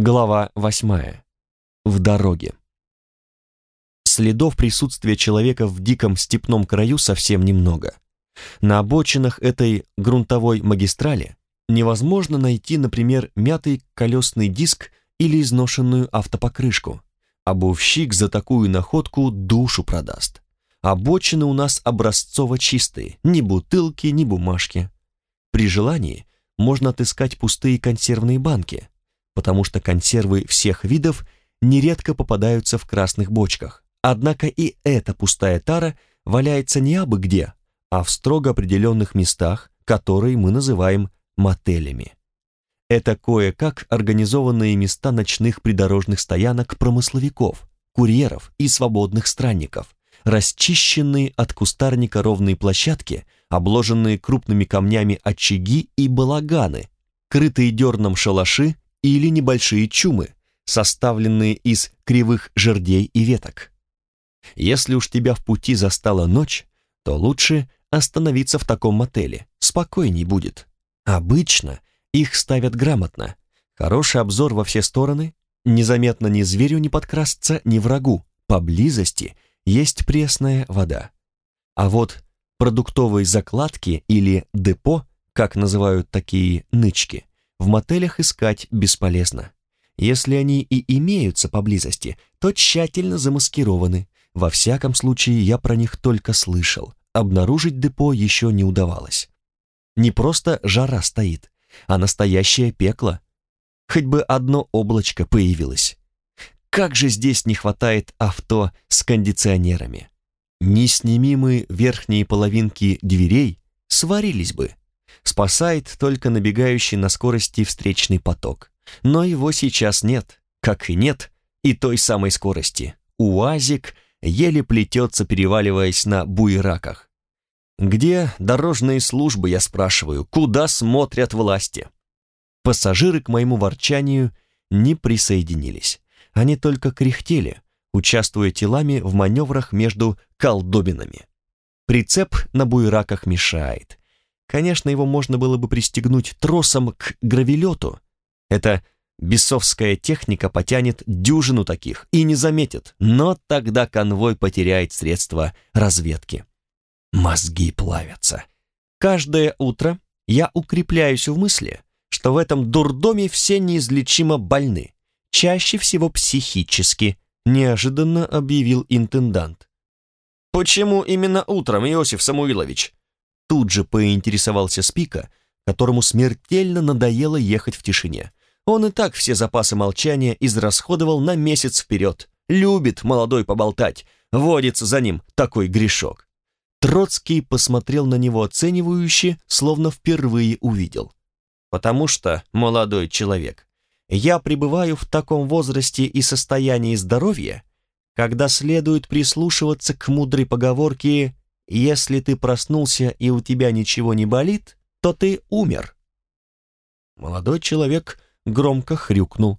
Глава восьмая. В дороге. Следов присутствия человека в диком степном краю совсем немного. На обочинах этой грунтовой магистрали невозможно найти, например, мятый колесный диск или изношенную автопокрышку. Обувщик за такую находку душу продаст. Обочины у нас образцово чистые, ни бутылки, ни бумажки. При желании можно отыскать пустые консервные банки, потому что консервы всех видов нередко попадаются в красных бочках. Однако и эта пустая тара валяется не абы где, а в строго определенных местах, которые мы называем мотелями. Это кое-как организованные места ночных придорожных стоянок промысловиков, курьеров и свободных странников, расчищенные от кустарника ровные площадки, обложенные крупными камнями очаги и балаганы, крытые дерном шалаши или небольшие чумы, составленные из кривых жердей и веток. Если уж тебя в пути застала ночь, то лучше остановиться в таком мотеле, спокойней будет. Обычно их ставят грамотно, хороший обзор во все стороны, незаметно ни зверю не подкрасться, ни врагу, поблизости есть пресная вода. А вот продуктовые закладки или депо, как называют такие нычки, в мотелях искать бесполезно. Если они и имеются поблизости, то тщательно замаскированы. Во всяком случае, я про них только слышал. Обнаружить депо еще не удавалось. Не просто жара стоит, а настоящее пекло. Хоть бы одно облачко появилось. Как же здесь не хватает авто с кондиционерами. Неснимимые верхние половинки дверей сварились бы. Спасает только набегающий на скорости встречный поток. Но его сейчас нет, как и нет и той самой скорости. УАЗик еле плетется, переваливаясь на буераках. Где дорожные службы, я спрашиваю, куда смотрят власти? Пассажиры к моему ворчанию не присоединились. Они только кряхтели, участвуя телами в маневрах между колдобинами. Прицеп на буераках мешает. Конечно, его можно было бы пристегнуть тросом к гравелету. Это бесовская техника потянет дюжину таких и не заметит, но тогда конвой потеряет средства разведки. Мозги плавятся. Каждое утро я укрепляюсь в мысли, что в этом дурдоме все неизлечимо больны, чаще всего психически, неожиданно объявил интендант. «Почему именно утром, Иосиф Самуилович?» Тут же поинтересовался Спика, которому смертельно надоело ехать в тишине. Он и так все запасы молчания израсходовал на месяц вперед. Любит молодой поболтать, водится за ним такой грешок. Троцкий посмотрел на него оценивающе, словно впервые увидел. «Потому что, молодой человек, я пребываю в таком возрасте и состоянии здоровья, когда следует прислушиваться к мудрой поговорке «Если ты проснулся и у тебя ничего не болит, то ты умер». Молодой человек громко хрюкнул.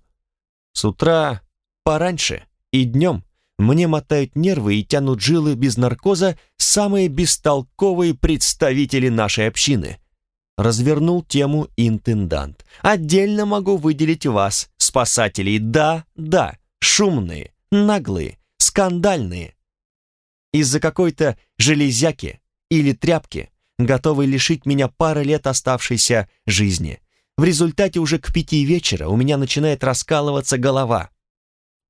«С утра пораньше и днем мне мотают нервы и тянут жилы без наркоза самые бестолковые представители нашей общины. Развернул тему интендант. Отдельно могу выделить вас, спасателей. Да, да, шумные, наглые, скандальные. Из-за какой-то железяки или тряпки, готовой лишить меня пары лет оставшейся жизни. В результате уже к пяти вечера у меня начинает раскалываться голова.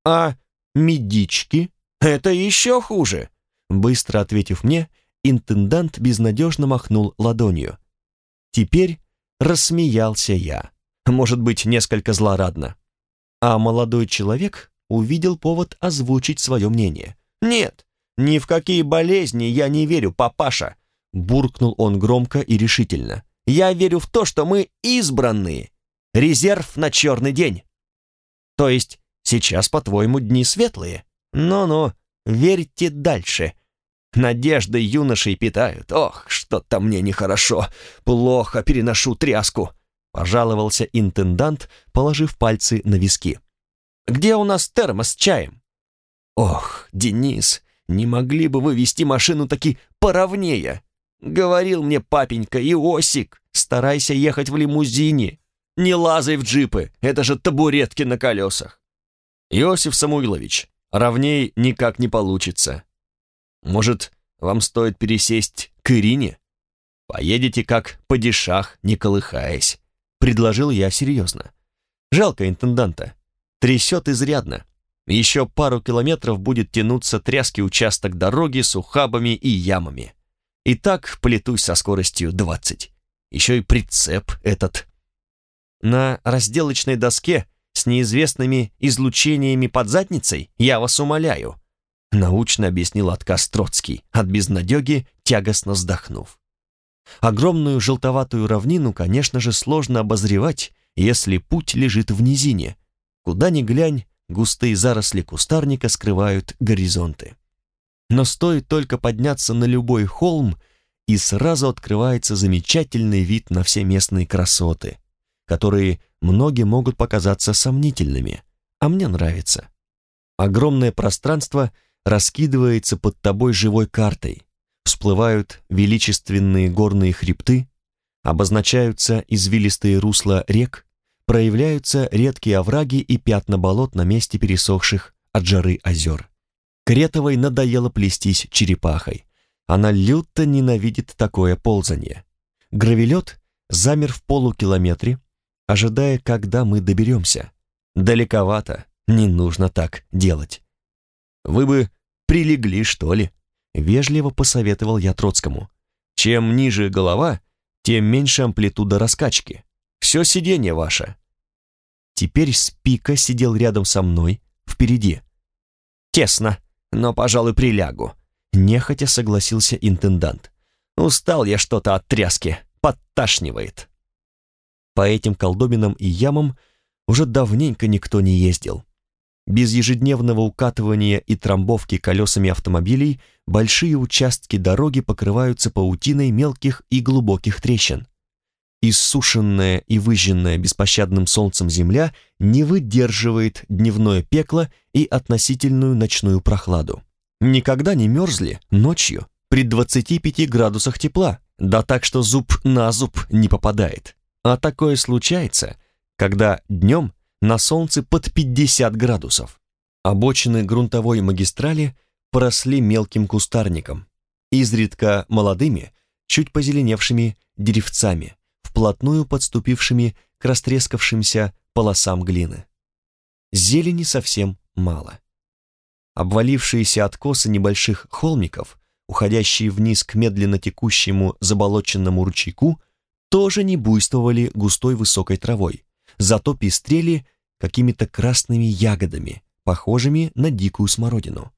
А медички? Это еще хуже!» Быстро ответив мне, интендант безнадежно махнул ладонью. Теперь рассмеялся я, может быть, несколько злорадно. А молодой человек увидел повод озвучить свое мнение. «Нет, ни в какие болезни я не верю, папаша!» Буркнул он громко и решительно. «Я верю в то, что мы избранные. Резерв на черный день. То есть Сейчас, по-твоему, дни светлые? Ну-ну, верьте дальше. Надежды юношей питают. Ох, что-то мне нехорошо. Плохо переношу тряску. Пожаловался интендант, положив пальцы на виски. Где у нас термос с чаем? Ох, Денис, не могли бы вы вести машину таки поровнее? Говорил мне папенька Иосик, старайся ехать в лимузине. Не лазай в джипы, это же табуретки на колесах. Иосиф Самуилович, ровней никак не получится. Может, вам стоит пересесть к Ирине? Поедете как падишах, не колыхаясь. Предложил я серьезно. Жалко интенданта. Трясет изрядно. Еще пару километров будет тянуться тряский участок дороги с ухабами и ямами. И так плетусь со скоростью 20. Еще и прицеп этот. На разделочной доске с неизвестными излучениями под задницей, я вас умоляю, научно объяснил отказ Троцкий, от безнадеги тягостно вздохнув. Огромную желтоватую равнину, конечно же, сложно обозревать, если путь лежит в низине. Куда ни глянь, густые заросли кустарника скрывают горизонты. Но стоит только подняться на любой холм, и сразу открывается замечательный вид на все местные красоты, которые многим могут показаться сомнительными, а мне нравится. Огромное пространство раскидывается под тобой живой картой, всплывают величественные горные хребты, обозначаются извилистые русла рек, проявляются редкие овраги и пятна болот на месте пересохших от жары озер. Кретовой надоело плестись черепахой. Она люто ненавидит такое ползание. Гравелет замер в полукилометре, ожидая, когда мы доберемся. Далековато, не нужно так делать. Вы бы прилегли, что ли? Вежливо посоветовал я Троцкому. Чем ниже голова, тем меньше амплитуда раскачки. Все сиденье ваше. Теперь Спика сидел рядом со мной, впереди. Тесно, но, пожалуй, прилягу. Нехотя согласился интендант. Устал я что-то от тряски, подташнивает. По этим колдобинам и ямам уже давненько никто не ездил. Без ежедневного укатывания и трамбовки колесами автомобилей большие участки дороги покрываются паутиной мелких и глубоких трещин. Иссушенная и выжженная беспощадным солнцем земля не выдерживает дневное пекло и относительную ночную прохладу. Никогда не мерзли ночью при 25 градусах тепла, да так, что зуб на зуб не попадает. А такое случается, когда днем на солнце под 50 градусов. Обочины грунтовой магистрали поросли мелким кустарником, изредка молодыми, чуть позеленевшими деревцами, вплотную подступившими к растрескавшимся полосам глины. Зелени совсем мало. Обвалившиеся откосы небольших холмиков, уходящие вниз к медленно текущему заболоченному ручейку, тоже не буйствовали густой высокой травой, зато пестрели какими-то красными ягодами, похожими на дикую смородину.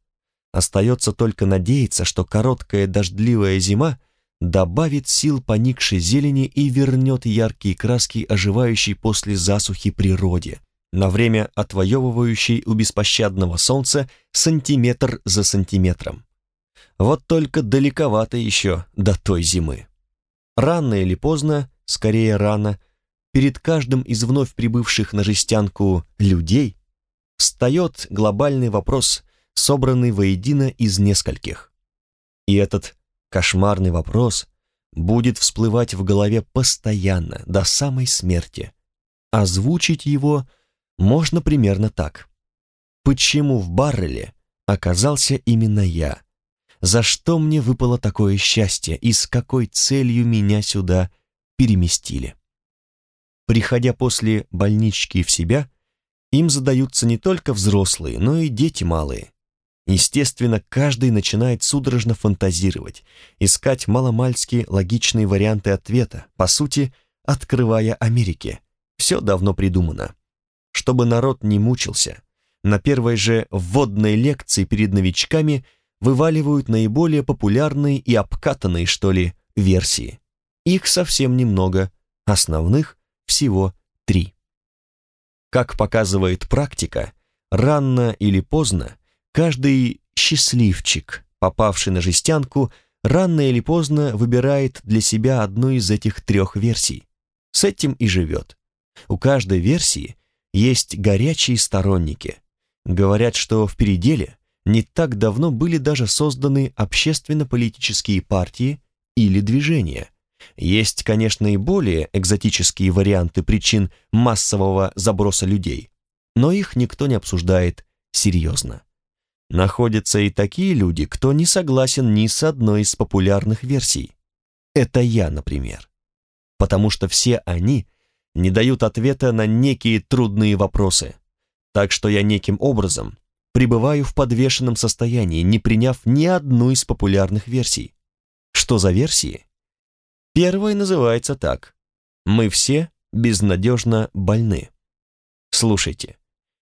Остается только надеяться, что короткая дождливая зима добавит сил поникшей зелени и вернет яркие краски оживающей после засухи природе, на время отвоевывающей у беспощадного солнца сантиметр за сантиметром. Вот только далековато еще до той зимы. Рано или поздно, скорее рано, перед каждым из вновь прибывших на жестянку людей встает глобальный вопрос, собранный воедино из нескольких. И этот кошмарный вопрос будет всплывать в голове постоянно, до самой смерти. Озвучить его можно примерно так. Почему в Барреле оказался именно я? За что мне выпало такое счастье и с какой целью меня сюда переместили? Приходя после больнички в себя, им задаются не только взрослые, но и дети малые. Естественно, каждый начинает судорожно фантазировать, искать маломальски логичные варианты ответа, по сути, открывая Америке. Все давно придумано. Чтобы народ не мучился, на первой же вводной лекции перед новичками вываливают наиболее популярные и обкатанные, что ли, версии. Их совсем немного, основных всего три. Как показывает практика, рано или поздно Каждый счастливчик, попавший на жестянку, рано или поздно выбирает для себя одну из этих трех версий. С этим и живет. У каждой версии есть горячие сторонники. Говорят, что в переделе не так давно были даже созданы общественно-политические партии или движения, Есть, конечно, и более экзотические варианты причин массового заброса людей, но их никто не обсуждает серьезно. Находятся и такие люди, кто не согласен ни с одной из популярных версий. Это я, например. Потому что все они не дают ответа на некие трудные вопросы. Так что я неким образом пребываю в подвешенном состоянии, не приняв ни одну из популярных версий. Что за версии? Первая называется так. Мы все безнадежно больны. Слушайте,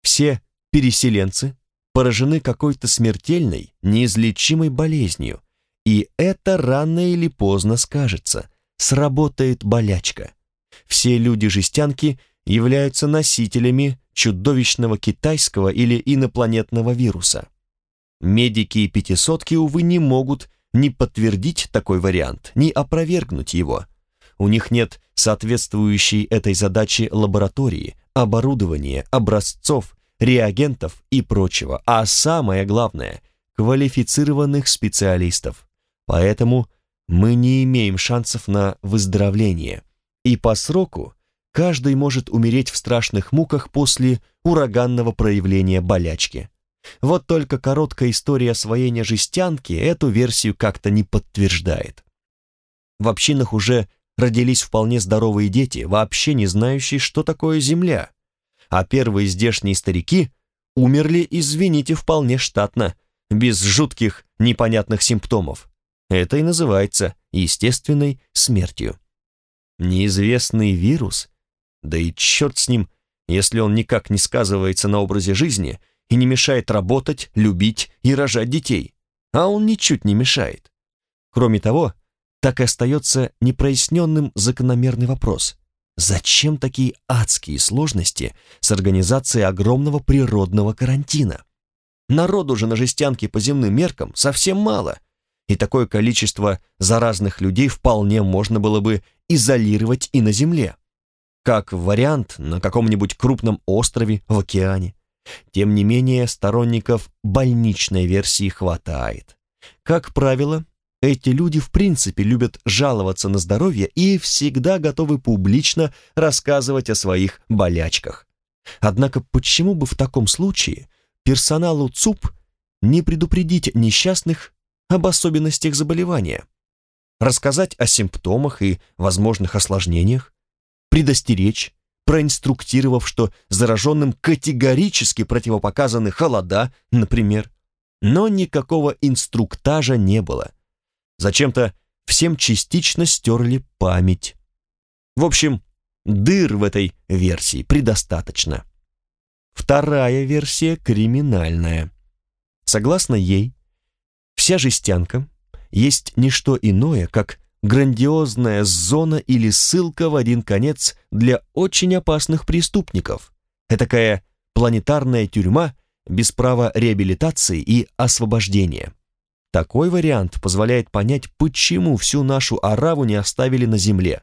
все переселенцы поражены какой-то смертельной, неизлечимой болезнью, и это рано или поздно скажется, сработает болячка. Все люди-жестянки являются носителями чудовищного китайского или инопланетного вируса. Медики и пятисотки, увы, не могут ни подтвердить такой вариант, ни опровергнуть его. У них нет соответствующей этой задаче лаборатории, оборудования, образцов, реагентов и прочего, а самое главное – квалифицированных специалистов. Поэтому мы не имеем шансов на выздоровление. И по сроку каждый может умереть в страшных муках после ураганного проявления болячки. Вот только короткая история освоения жестянки эту версию как-то не подтверждает. В общинах уже родились вполне здоровые дети, вообще не знающие, что такое земля. А первые здешние старики умерли, извините, вполне штатно, без жутких непонятных симптомов. Это и называется естественной смертью. Неизвестный вирус, да и черт с ним, если он никак не сказывается на образе жизни и не мешает работать, любить и рожать детей. А он ничуть не мешает. Кроме того, так и остается непроясненным закономерный вопрос. Зачем такие адские сложности с организацией огромного природного карантина? Народу же на жестянке по земным меркам совсем мало, и такое количество заразных людей вполне можно было бы изолировать и на Земле, как вариант на каком-нибудь крупном острове в океане. Тем не менее, сторонников больничной версии хватает. Как правило, эти люди в принципе любят жаловаться на здоровье и всегда готовы публично рассказывать о своих болячках. Однако почему бы в таком случае персоналу ЦУП не предупредить несчастных об особенностях заболевания? Рассказать о симптомах и возможных осложнениях? Предостеречь, проинструктировав, что зараженным категорически противопоказаны холода, например. Но никакого инструктажа не было. Зачем-то всем частично стерли память. В общем, дыр в этой версии предостаточно. Вторая версия криминальная. Согласно ей, вся жестянка есть не что иное, как грандиозная зона или ссылка в один конец для очень опасных преступников. Этакая планетарная тюрьма без права реабилитации и освобождения. Такой вариант позволяет понять, почему всю нашу араву не оставили на земле.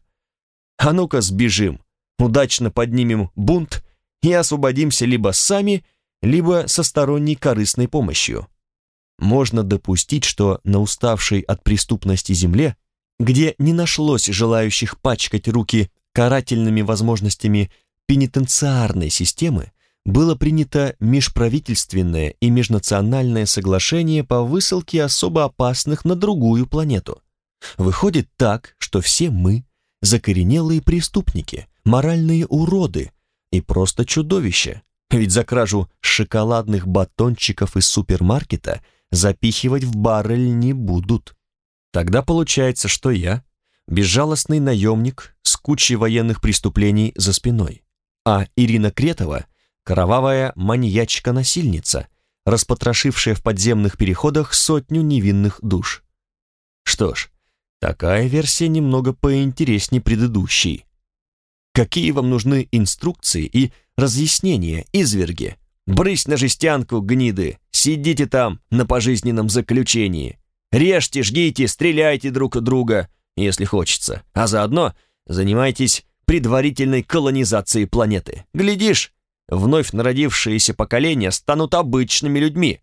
А ну-ка сбежим, удачно поднимем бунт и освободимся либо сами, либо со сторонней корыстной помощью. Можно допустить, что на уставшей от преступности земле где не нашлось желающих пачкать руки карательными возможностями пенитенциарной системы, было принято межправительственное и межнациональное соглашение по высылке особо опасных на другую планету. Выходит так, что все мы – закоренелые преступники, моральные уроды и просто чудовища, ведь за кражу шоколадных батончиков из супермаркета запихивать в баррель не будут. Тогда получается, что я – безжалостный наемник с кучей военных преступлений за спиной, а Ирина Кретова – кровавая маньячка-насильница, распотрошившая в подземных переходах сотню невинных душ. Что ж, такая версия немного поинтереснее предыдущей. Какие вам нужны инструкции и разъяснения, изверги? Брысь на жестянку, гниды, сидите там на пожизненном заключении. Режьте, жгите, стреляйте друг друга, если хочется, а заодно занимайтесь предварительной колонизацией планеты. Глядишь, вновь народившиеся поколения станут обычными людьми,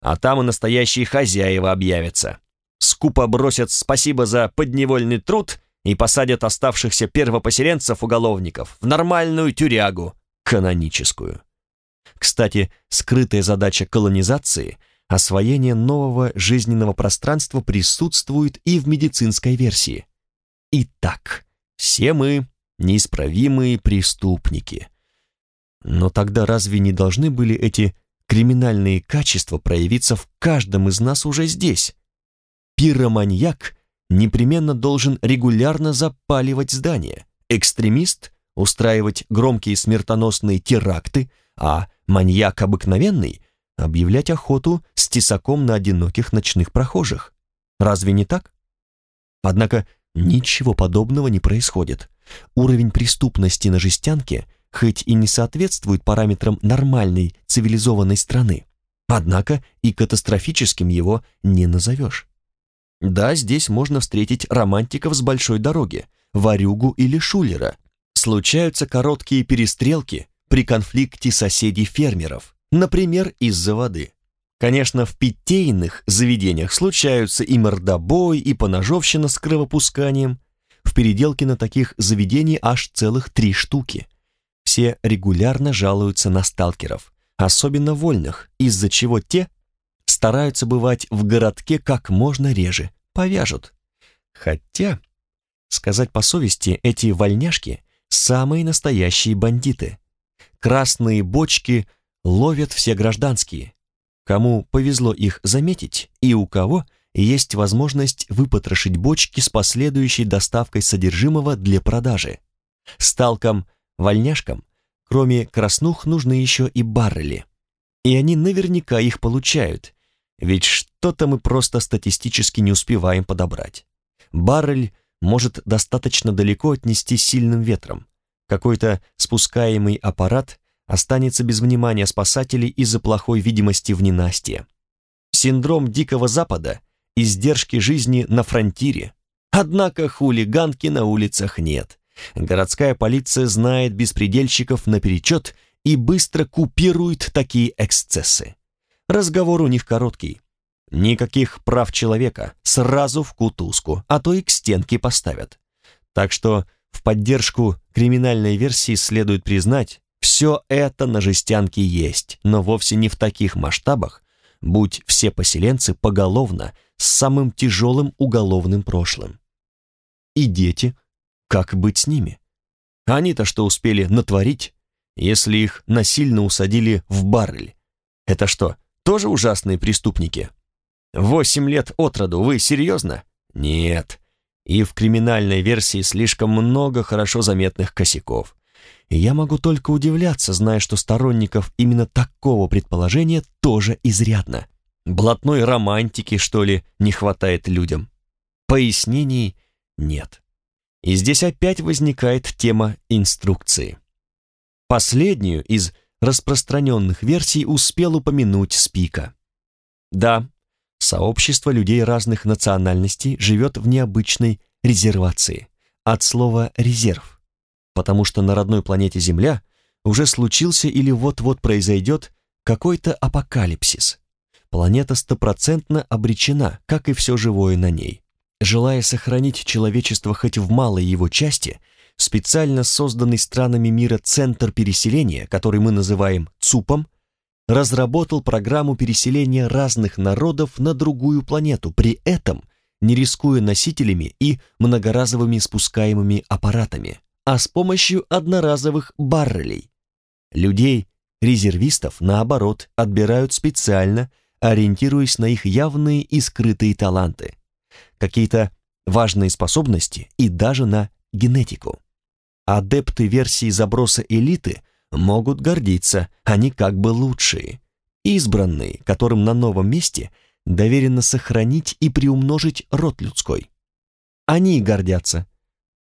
а там и настоящие хозяева объявятся. Скупо бросят спасибо за подневольный труд и посадят оставшихся первопоселенцев-уголовников в нормальную тюрягу, каноническую. Кстати, скрытая задача колонизации – освоение нового жизненного пространства присутствует и в медицинской версии. Итак, все мы неисправимые преступники. Но тогда разве не должны были эти криминальные качества проявиться в каждом из нас уже здесь? Пироманьяк непременно должен регулярно запаливать здания, экстремист – устраивать громкие смертоносные теракты, а маньяк обыкновенный – объявлять охоту с тесаком на одиноких ночных прохожих. Разве не так? Однако ничего подобного не происходит. Уровень преступности на жестянке хоть и не соответствует параметрам нормальной цивилизованной страны, однако и катастрофическим его не назовешь. Да, здесь можно встретить романтиков с большой дороги, варюгу или шулера. Случаются короткие перестрелки при конфликте соседей-фермеров, например, из-за воды. Конечно, в питейных заведениях случаются и мордобой, и поножовщина с кровопусканием. В переделке на таких заведений аж целых три штуки. Все регулярно жалуются на сталкеров, особенно вольных, из-за чего те стараются бывать в городке как можно реже, повяжут. Хотя, сказать по совести, эти вольняшки – самые настоящие бандиты. Красные бочки ловят все гражданские. Кому повезло их заметить и у кого есть возможность выпотрошить бочки с последующей доставкой содержимого для продажи. Сталкам, вольняшкам, кроме краснух, нужны еще и баррели. И они наверняка их получают, ведь что-то мы просто статистически не успеваем подобрать. Баррель может достаточно далеко отнести сильным ветром. Какой-то спускаемый аппарат останется без внимания спасателей из-за плохой видимости в ненастье. Синдром Дикого Запада, издержки жизни на фронтире. Однако хулиганки на улицах нет. Городская полиция знает беспредельщиков наперечет и быстро купирует такие эксцессы. Разговор у них короткий. Никаких прав человека, сразу в кутузку, а то и к стенке поставят. Так что в поддержку криминальной версии следует признать, все это на жестянке есть, но вовсе не в таких масштабах, будь все поселенцы поголовно с самым тяжелым уголовным прошлым. И дети, как быть с ними? Они-то что успели натворить, если их насильно усадили в баррель? Это что, тоже ужасные преступники. Восемь лет от роду, вы серьезно? Нет. И в криминальной версии слишком много хорошо заметных косяков. Я могу только удивляться, зная, что сторонников именно такого предположения тоже изрядно. Блатной романтики, что ли, не хватает людям? Пояснений нет. И здесь опять возникает тема инструкции. Последнюю из распространенных версий успел упомянуть Спика. Да, сообщество людей разных национальностей живет в необычной резервации, от слова «резерв», потому что на родной планете Земля уже случился или вот-вот произойдет какой-то апокалипсис. Планета стопроцентно обречена, как и все живое на ней. Желая сохранить человечество хоть в малой его части – специально созданный странами мира Центр переселения, который мы называем ЦУПом, разработал программу переселения разных народов на другую планету, при этом не рискуя носителями и многоразовыми спускаемыми аппаратами, а с помощью одноразовых баррелей. Людей, резервистов, наоборот, отбирают специально, ориентируясь на их явные и скрытые таланты, какие-то важные способности и даже на генетику. Адепты версии заброса элиты могут гордиться, они как бы лучшие. Избранные, которым на новом месте доверено сохранить и приумножить род людской. Они гордятся.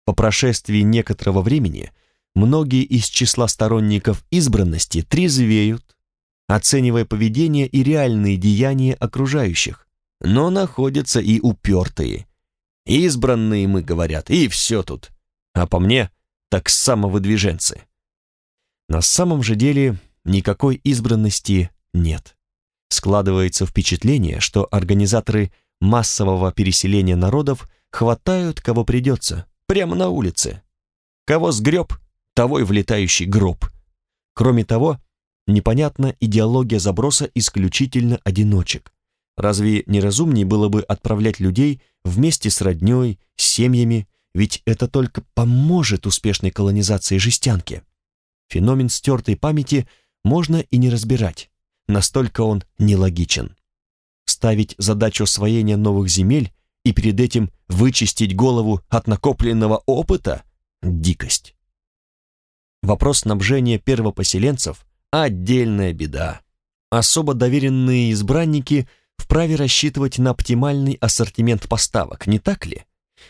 По прошествии некоторого времени многие из числа сторонников избранности трезвеют, оценивая поведение и реальные деяния окружающих, но находятся и упертые. Избранные мы, говорят, и все тут. А по мне, так самовыдвиженцы. На самом же деле никакой избранности нет. Складывается впечатление, что организаторы массового переселения народов хватают кого придется, прямо на улице. Кого сгреб, того и в летающий гроб. Кроме того, непонятна идеология заброса исключительно одиночек. Разве неразумнее было бы отправлять людей вместе с роднёй, с семьями, ведь это только поможет успешной колонизации жестянки. Феномен стертой памяти можно и не разбирать, настолько он нелогичен. Ставить задачу освоения новых земель и перед этим вычистить голову от накопленного опыта – дикость. Вопрос снабжения первопоселенцев – отдельная беда. Особо доверенные избранники вправе рассчитывать на оптимальный ассортимент поставок, не так ли?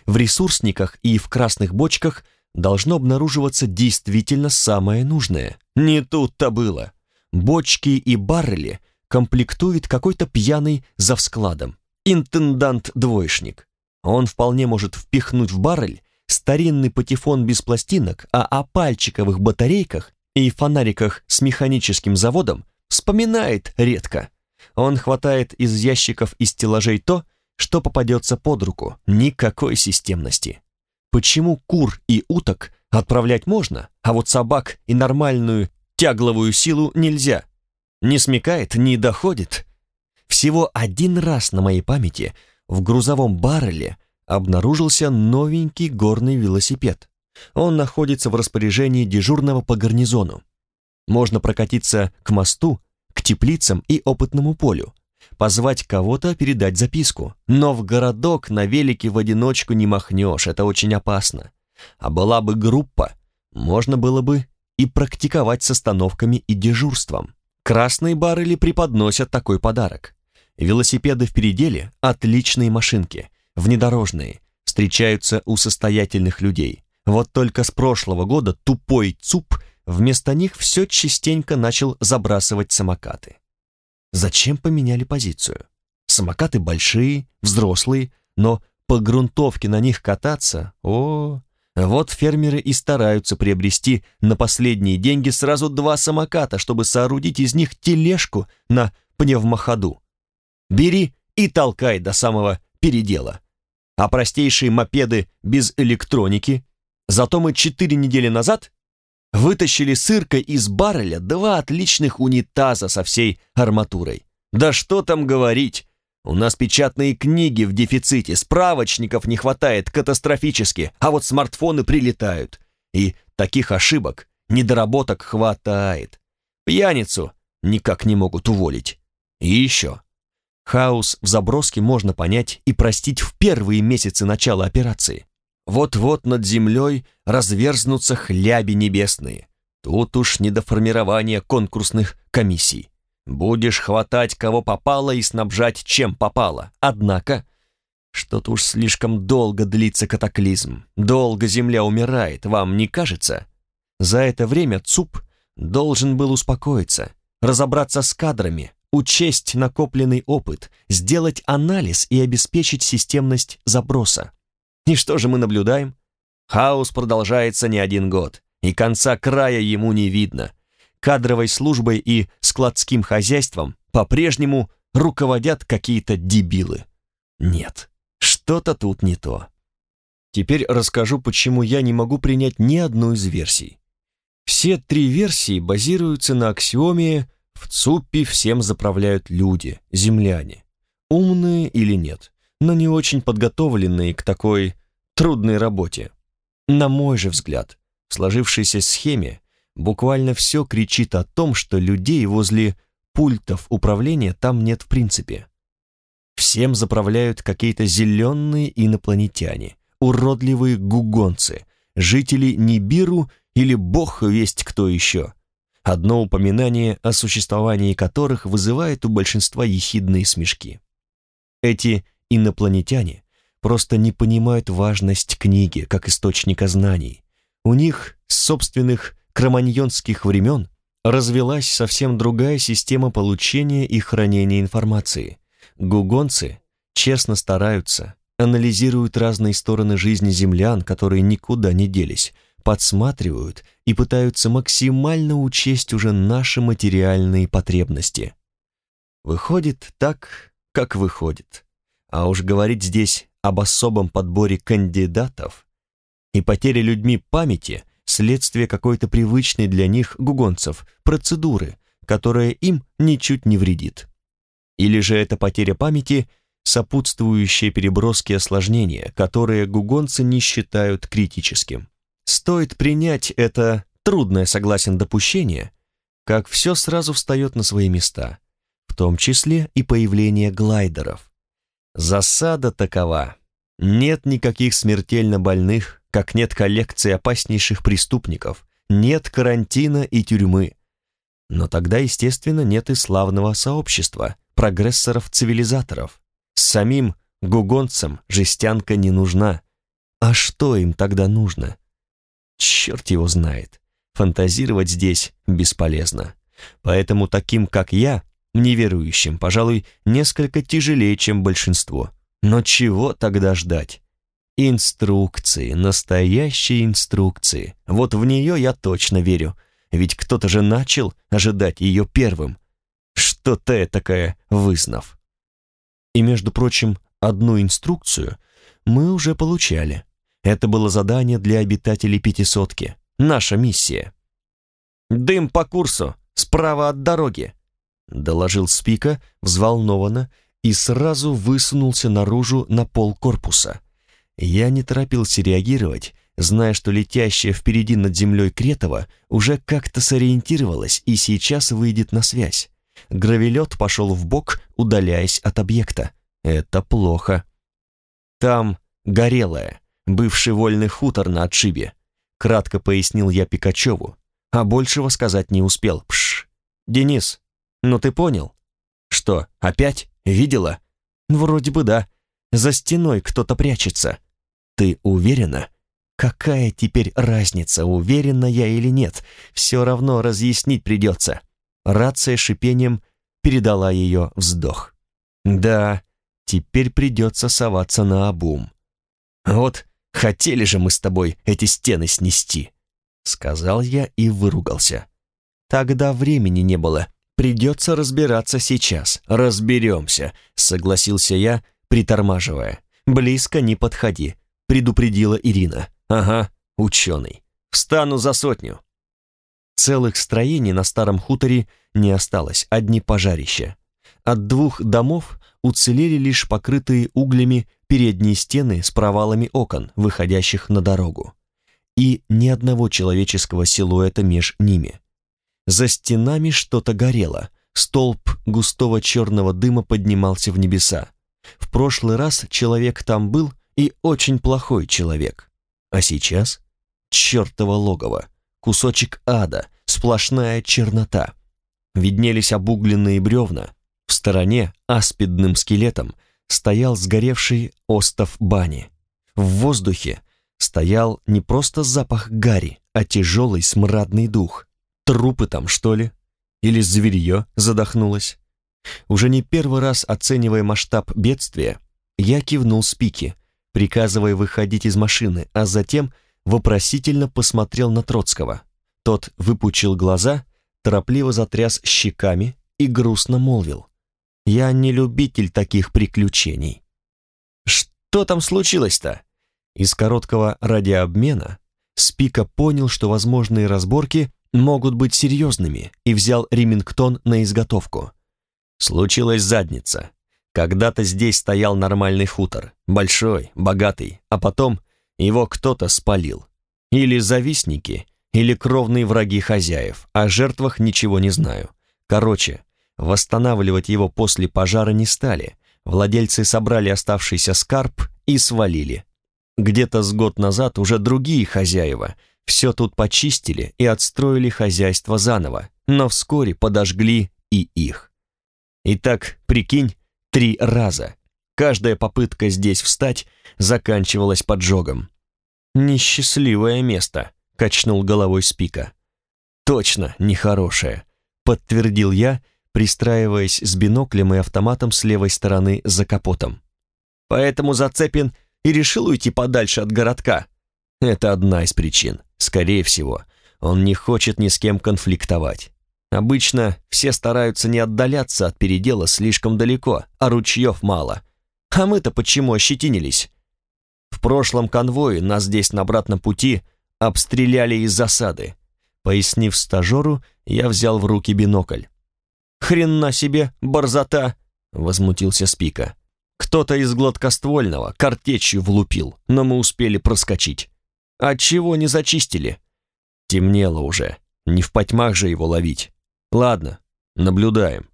В ресурсниках и в красных бочках должно обнаруживаться действительно самое нужное. Не тут-то было. Бочки и баррели комплектует какой-то пьяный за вскладом. Интендант-двоечник. Он вполне может впихнуть в баррель старинный патефон без пластинок, а о пальчиковых батарейках и фонариках с механическим заводом вспоминает редко. Он хватает из ящиков и стеллажей то, что попадется под руку, никакой системности. Почему кур и уток отправлять можно, а вот собак и нормальную тягловую силу нельзя? Не смекает, не доходит. Всего один раз на моей памяти в грузовом барреле обнаружился новенький горный велосипед. Он находится в распоряжении дежурного по гарнизону. Можно прокатиться к мосту, к теплицам и опытному полю, позвать кого-то передать записку. Но в городок на велике в одиночку не махнешь, это очень опасно. А была бы группа, можно было бы и практиковать с остановками и дежурством. Красные баррели преподносят такой подарок. Велосипеды в переделе – отличные машинки, внедорожные, встречаются у состоятельных людей. Вот только с прошлого года тупой ЦУП вместо них все частенько начал забрасывать самокаты. Зачем поменяли позицию? Самокаты большие, взрослые, но по грунтовке на них кататься, о, вот фермеры и стараются приобрести на последние деньги сразу два самоката, чтобы соорудить из них тележку на пневмоходу. Бери и толкай до самого передела. А простейшие мопеды без электроники, зато мы четыре недели назад вытащили сырка из барреля два отличных унитаза со всей арматурой. Да что там говорить, у нас печатные книги в дефиците, справочников не хватает катастрофически, а вот смартфоны прилетают. И таких ошибок, недоработок хватает. Пьяницу никак не могут уволить. И еще. Хаос в заброске можно понять и простить в первые месяцы начала операции. Вот-вот над землей разверзнутся хляби небесные. Тут уж не до формирования конкурсных комиссий. Будешь хватать кого попало и снабжать чем попало. Однако, что-то уж слишком долго длится катаклизм. Долго земля умирает, вам не кажется? За это время ЦУП должен был успокоиться, разобраться с кадрами, учесть накопленный опыт, сделать анализ и обеспечить системность заброса. И что же мы наблюдаем? Хаос продолжается не один год, и конца края ему не видно кадровой службой и складским хозяйством по-прежнему руководят какие-то дебилы. Нет, что-то тут не то. Теперь расскажу, почему я не могу принять ни одну из версий. Все три версии базируются на аксиоме «в ЦУПе всем заправляют люди, земляне». Умные или нет, но не очень подготовленные к такой трудной работе. На мой же взгляд, в сложившейся схеме Буквально все кричит о том, что людей возле пультов управления там нет в принципе. Всем заправляют какие-то зеленые инопланетяне, уродливые гугонцы, жители Нибиру или бог весть кто еще. Одно упоминание о существовании которых вызывает у большинства ехидные смешки. Эти инопланетяне просто не понимают важность книги как источника знаний. У них собственных кроманьонских времен развелась совсем другая система получения и хранения информации. Гугонцы честно стараются, анализируют разные стороны жизни землян, которые никуда не делись, подсматривают и пытаются максимально учесть уже наши материальные потребности. Выходит так, как выходит. А уж говорить здесь об особом подборе кандидатов и потеря людьми памяти – следствие какой-то привычной для них гугонцев процедуры, которая им ничуть не вредит. Или же это потеря памяти – сопутствующие переброски осложнения, которые гугонцы не считают критическим. Стоит принять это трудное, согласен, допущение, как все сразу встает на свои места, в том числе и появление глайдеров. Засада такова. Нет никаких смертельно больных, как нет коллекции опаснейших преступников, нет карантина и тюрьмы. Но тогда, естественно, нет и славного сообщества, прогрессоров-цивилизаторов, Самим гугонцам жестянка не нужна. А что им тогда нужно? Черт его знает. Фантазировать здесь бесполезно. Поэтому таким, как я, неверующим, пожалуй, несколько тяжелее, чем большинство. Но чего тогда ждать? Инструкции, настоящие инструкции. Вот в нее я точно верю. Ведь кто-то же начал ожидать ее первым. Что-то такая вызнав. И, между прочим, одну инструкцию мы уже получали. Это было задание для обитателей пятисотки. Наша миссия. «Дым по курсу, справа от дороги», — доложил Спика взволнованно и сразу высунулся наружу на пол корпуса. Я не торопился реагировать, зная, что летящая впереди над землей Кретова уже как-то сориентировалась и сейчас выйдет на связь. Гравелет пошел в бок, удаляясь от объекта. Это плохо. Там горелая, бывший вольный хутор на отшибе. Кратко пояснил я Пикачеву, а большего сказать не успел. Пш. Денис, ну ты понял? Что, опять? Видела? Вроде бы да. За стеной кто-то прячется. Ты уверена? Какая теперь разница, уверена я или нет? Все равно разъяснить придется. Рация шипением передала ее вздох. Да, теперь придется соваться на обум. Вот хотели же мы с тобой эти стены снести, сказал я и выругался. Тогда времени не было. Придется разбираться сейчас. Разберемся, согласился я, притормаживая. Близко не подходи, предупредила Ирина. Ага, ученый. Встану за сотню. Целых строений на старом хуторе не осталось, одни пожарища. От двух домов уцелели лишь покрытые углями передние стены с провалами окон, выходящих на дорогу. И ни одного человеческого силуэта меж ними. За стенами что-то горело, столб густого черного дыма поднимался в небеса. В прошлый раз человек там был и очень плохой человек. А сейчас чертово логово кусочек ада, сплошная чернота. Виднелись обугленные бревна. В стороне аспидным скелетом стоял сгоревший остов бани. В воздухе стоял не просто запах гари, а тяжелый смрадный дух. Трупы там, что ли? Или зверье задохнулось? Уже не первый раз оценивая масштаб бедствия, я кивнул спики, приказывая выходить из машины, а затем — вопросительно посмотрел на Троцкого. Тот выпучил глаза, торопливо затряс щеками и грустно молвил. «Я не любитель таких приключений». «Что там случилось-то?» Из короткого радиообмена Спика понял, что возможные разборки могут быть серьезными, и взял Ремингтон на изготовку. Случилась задница. Когда-то здесь стоял нормальный хутор, большой, богатый, а потом его кто-то спалил. Или завистники, или кровные враги хозяев, о жертвах ничего не знаю. Короче, восстанавливать его после пожара не стали, владельцы собрали оставшийся скарб и свалили. Где-то с год назад уже другие хозяева все тут почистили и отстроили хозяйство заново, но вскоре подожгли и их. Итак, прикинь, три раза. Каждая попытка здесь встать заканчивалась поджогом. «Несчастливое место», — качнул головой Спика. «Точно нехорошее», — подтвердил я, пристраиваясь с биноклем и автоматом с левой стороны за капотом. «Поэтому Зацепин и решил уйти подальше от городка». Это одна из причин. Скорее всего, он не хочет ни с кем конфликтовать. Обычно все стараются не отдаляться от передела слишком далеко, а ручьев мало. А мы-то почему ощетинились? В прошлом конвое нас здесь на обратном пути обстреляли из засады. Пояснив стажеру, я взял в руки бинокль. «Хрена себе, борзота!» — возмутился Спика. «Кто-то из гладкоствольного картечью влупил, но мы успели проскочить. Отчего не зачистили?» Темнело уже, не в потьмах же его ловить. Ладно, наблюдаем.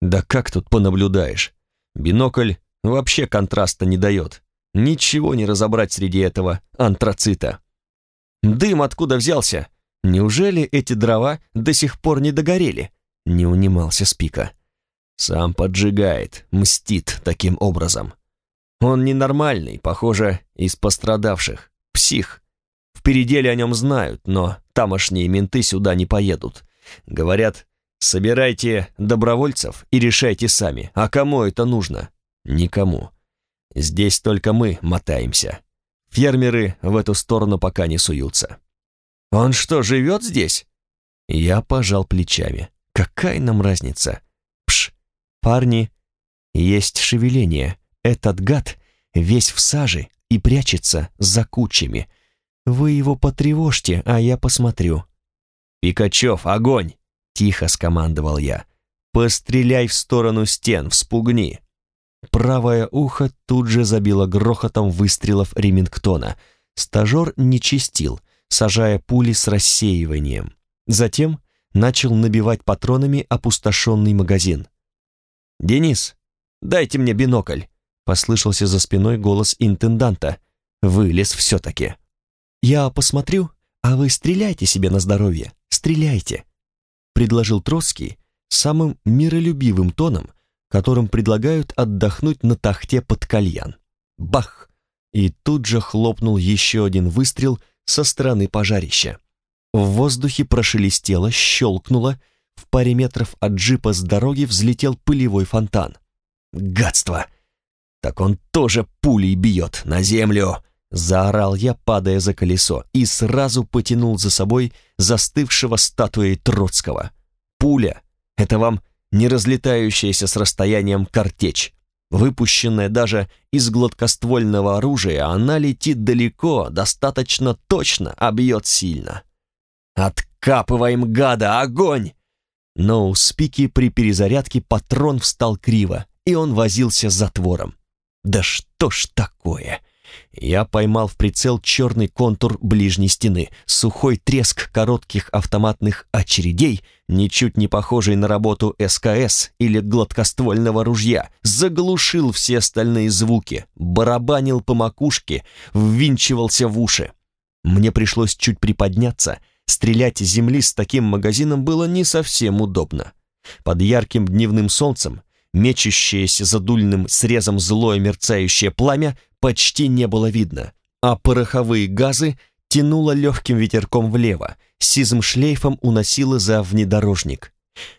Да как тут понаблюдаешь? Бинокль вообще контраста не дает. Ничего не разобрать среди этого антрацита. Дым откуда взялся? Неужели эти дрова до сих пор не догорели? Не унимался Спика. Сам поджигает, мстит таким образом. Он ненормальный, похоже, из пострадавших. Псих. В переделе о нем знают, но тамошние менты сюда не поедут. Говорят, собирайте добровольцев и решайте сами. А кому это нужно? Никому. Здесь только мы мотаемся. Фермеры в эту сторону пока не суются. Он что, живет здесь? Я пожал плечами. Какая нам разница? Пш, парни, есть шевеление. Этот гад весь в саже и прячется за кучами. Вы его потревожьте, а я посмотрю. «Пикачев, огонь!» — тихо скомандовал я. «Постреляй в сторону стен, вспугни!» Правое ухо тут же забило грохотом выстрелов Ремингтона. Стажер не чистил, сажая пули с рассеиванием. Затем начал набивать патронами опустошенный магазин. «Денис, дайте мне бинокль!» — послышался за спиной голос интенданта. Вылез все-таки. «Я посмотрю, а вы стреляйте себе на здоровье, стреляйте!» — предложил Троцкий самым миролюбивым тоном, которым предлагают отдохнуть на тахте под кальян. Бах! И тут же хлопнул еще один выстрел со стороны пожарища. В воздухе прошелестело, щелкнуло, в паре метров от джипа с дороги взлетел пылевой фонтан. «Гадство! Так он тоже пулей бьет на землю!» Заорал я, падая за колесо, и сразу потянул за собой застывшего статуей Троцкого. «Пуля! Это вам не разлетающаяся с расстоянием картечь. Выпущенная даже из гладкоствольного оружия, она летит далеко, достаточно точно, а бьет сильно. «Откапываем, гада, огонь!» Но у Спики при перезарядке патрон встал криво, и он возился с затвором. «Да что ж такое!» Я поймал в прицел черный контур ближней стены, сухой треск коротких автоматных очередей, ничуть не похожий на работу СКС или гладкоствольного ружья, заглушил все остальные звуки, барабанил по макушке, ввинчивался в уши. Мне пришлось чуть приподняться, стрелять из земли с таким магазином было не совсем удобно. Под ярким дневным солнцем мечущееся за дульным срезом злое мерцающее пламя почти не было видно, а пороховые газы тянуло легким ветерком влево, сизым шлейфом уносило за внедорожник.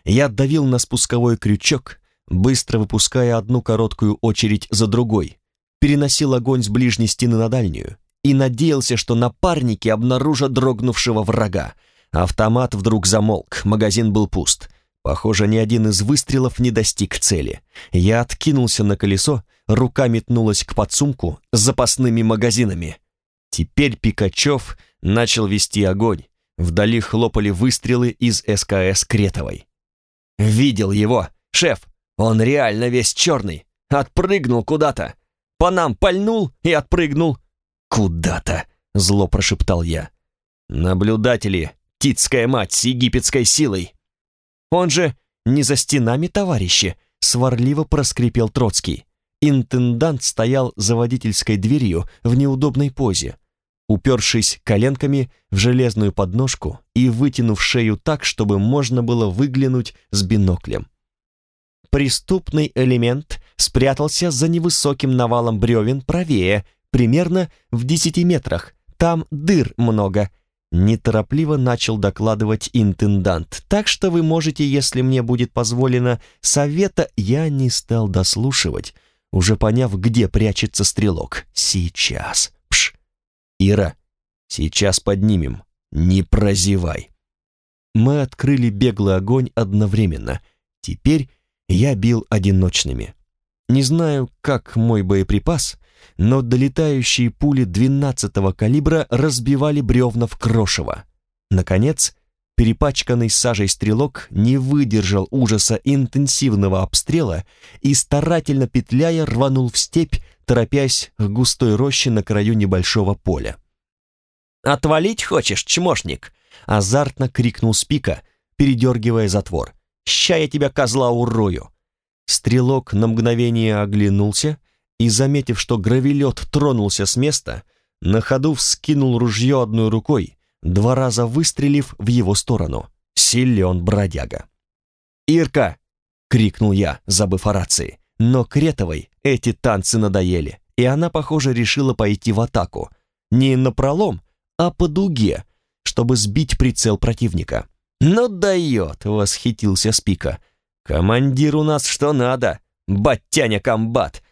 Я давил на спусковой крючок, быстро выпуская одну короткую очередь за другой, переносил огонь с ближней стены на дальнюю и надеялся, что напарники обнаружат дрогнувшего врага. Автомат вдруг замолк, магазин был пуст. Похоже, ни один из выстрелов не достиг цели. Я откинулся на колесо, рука метнулась к подсумку с запасными магазинами. Теперь Пикачев начал вести огонь. Вдали хлопали выстрелы из СКС Кретовой. «Видел его! Шеф, он реально весь черный! Отпрыгнул куда-то! По нам пальнул и отпрыгнул!» «Куда-то!» — зло прошептал я. «Наблюдатели, титская мать с египетской силой!» «Он же не за стенами, товарищи!» — сварливо проскрипел Троцкий. Интендант стоял за водительской дверью в неудобной позе, упершись коленками в железную подножку и вытянув шею так, чтобы можно было выглянуть с биноклем. Преступный элемент спрятался за невысоким навалом бревен правее, примерно в десяти метрах. Там дыр много. Неторопливо начал докладывать интендант. Так что вы можете, если мне будет позволено, совета я не стал дослушивать уже поняв, где прячется стрелок. Сейчас. Пш. Ира, сейчас поднимем. Не прозевай. Мы открыли беглый огонь одновременно. Теперь я бил одиночными. Не знаю, как мой боеприпас, но долетающие пули 12-го калибра разбивали бревна в крошево. Наконец, перепачканный сажей стрелок не выдержал ужаса интенсивного обстрела и, старательно петляя, рванул в степь, торопясь к густой роще на краю небольшого поля. «Отвалить хочешь, чмошник?» — азартно крикнул Спика, передергивая затвор. «Ща я тебя, козла, урою!» Стрелок на мгновение оглянулся и, заметив, что гравелет тронулся с места, на ходу вскинул ружье одной рукой, два раза выстрелив в его сторону. Силен бродяга. «Ирка!» — крикнул я, забыв о рации. Но Кретовой эти танцы надоели, и она, похоже, решила пойти в атаку. Не на пролом, а по дуге, чтобы сбить прицел противника. «Ну дает!» — восхитился Спика. «Командир у нас что надо! Батяня комбат!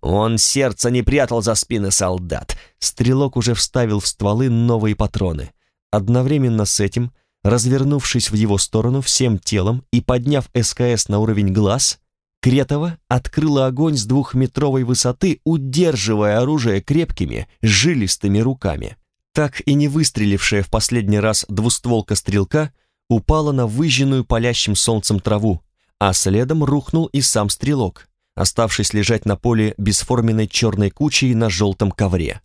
Он сердце не прятал за спины солдат!» Стрелок уже вставил в стволы новые патроны. Одновременно с этим, развернувшись в его сторону всем телом и подняв СКС на уровень глаз, Кретова открыла огонь с двухметровой высоты, удерживая оружие крепкими, жилистыми руками. Так и не выстрелившая в последний раз двустволка стрелка упала на выжженную палящим солнцем траву, а следом рухнул и сам стрелок, оставшись лежать на поле бесформенной черной кучей на желтом ковре.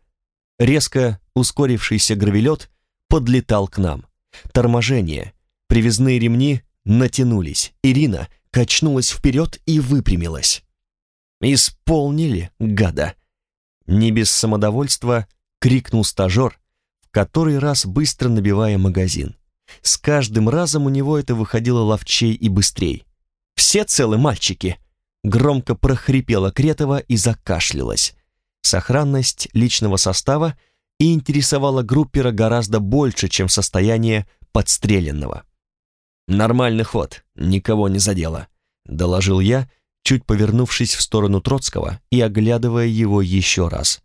Резко ускорившийся гравелет подлетал к нам. Торможение, привязные ремни натянулись. Ирина качнулась вперед и выпрямилась. «Исполнили, гада!» Не без самодовольства крикнул стажер, в который раз быстро набивая магазин. С каждым разом у него это выходило ловчей и быстрей. «Все целы, мальчики!» Громко прохрипела Кретова и закашлялась. Сохранность личного состава и интересовала группера гораздо больше, чем состояние подстреленного. «Нормальный ход, никого не задело», — доложил я, чуть повернувшись в сторону Троцкого и оглядывая его еще раз.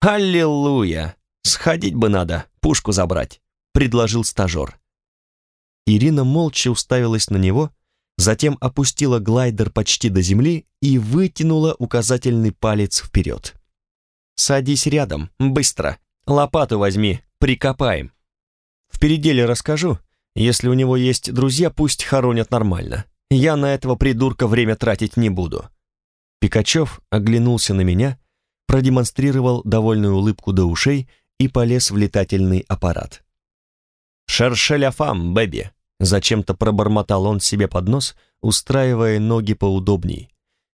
«Аллилуйя! Сходить бы надо, пушку забрать», — предложил стажер. Ирина молча уставилась на него, затем опустила глайдер почти до земли и вытянула указательный палец вперед. «Садись рядом, быстро!» Лопату возьми, прикопаем. В переделе расскажу. Если у него есть друзья, пусть хоронят нормально. Я на этого придурка время тратить не буду». Пикачев оглянулся на меня, продемонстрировал довольную улыбку до ушей и полез в летательный аппарат. «Шершеляфам, бэби!» Зачем-то пробормотал он себе под нос, устраивая ноги поудобней.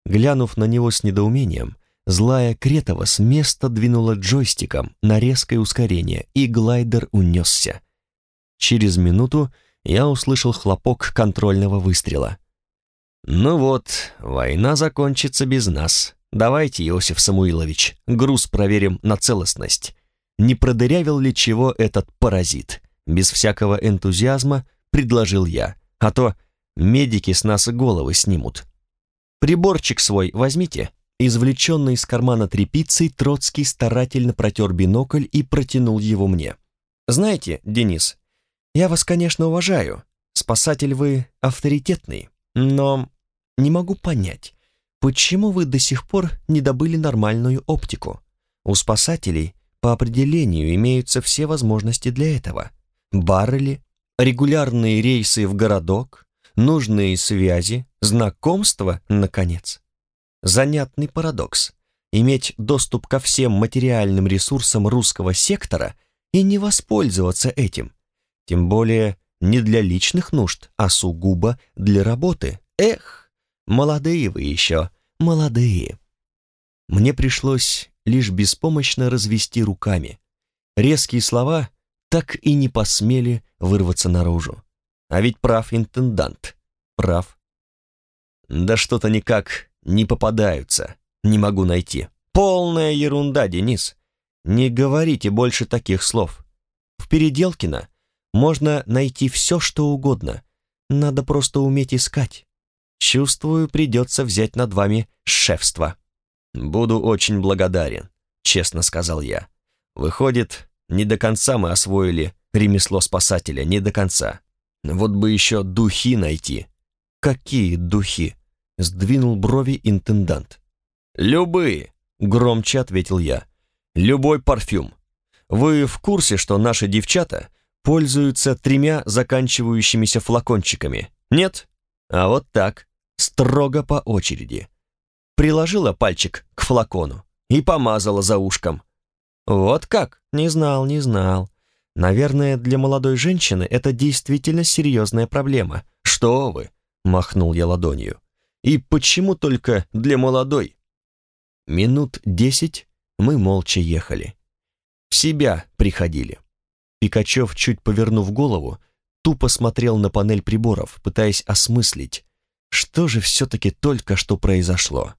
Глянув на него с недоумением, Злая Кретова с места двинула джойстиком на резкое ускорение, и глайдер унесся. Через минуту я услышал хлопок контрольного выстрела. «Ну вот, война закончится без нас. Давайте, Иосиф Самуилович, груз проверим на целостность. Не продырявил ли чего этот паразит?» Без всякого энтузиазма предложил я, а то медики с нас головы снимут. «Приборчик свой возьмите», Извлеченный из кармана тряпицей, Троцкий старательно протер бинокль и протянул его мне. «Знаете, Денис, я вас, конечно, уважаю. Спасатель вы авторитетный, но не могу понять, почему вы до сих пор не добыли нормальную оптику? У спасателей по определению имеются все возможности для этого. Баррели, регулярные рейсы в городок, нужные связи, знакомства, наконец. Занятный парадокс. Иметь доступ ко всем материальным ресурсам русского сектора и не воспользоваться этим. Тем более не для личных нужд, а сугубо для работы. Эх, молодые вы еще, молодые. Мне пришлось лишь беспомощно развести руками. Резкие слова так и не посмели вырваться наружу. А ведь прав интендант, прав. Да что-то никак не попадаются, не могу найти. Полная ерунда, Денис. Не говорите больше таких слов. В Переделкино можно найти все, что угодно. Надо просто уметь искать. Чувствую, придется взять над вами шефство. Буду очень благодарен, честно сказал я. Выходит, не до конца мы освоили ремесло спасателя, не до конца. Вот бы еще духи найти. Какие духи? Сдвинул брови интендант. «Любые!» громче ответил я. Любой парфюм. Вы в курсе, что наши девчата пользуются тремя заканчивающимися флакончиками? Нет? А вот так, строго по очереди. Приложила пальчик к флакону и помазала за ушком. Вот как? Не знал, не знал. Наверное, для молодой женщины это действительно серьезная проблема. Что вы? Махнул я ладонью. И почему только для молодой? Минут десять мы молча ехали. В себя приходили. Пикачев, чуть повернув голову, тупо смотрел на панель приборов, пытаясь осмыслить, что же все-таки только что произошло.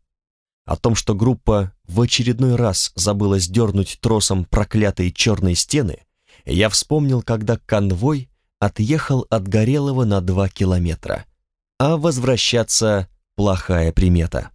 О том, что группа в очередной раз забыла сдернуть тросом проклятые черные стены, я вспомнил, когда конвой отъехал от Горелого на два километра. А возвращаться плохая примета.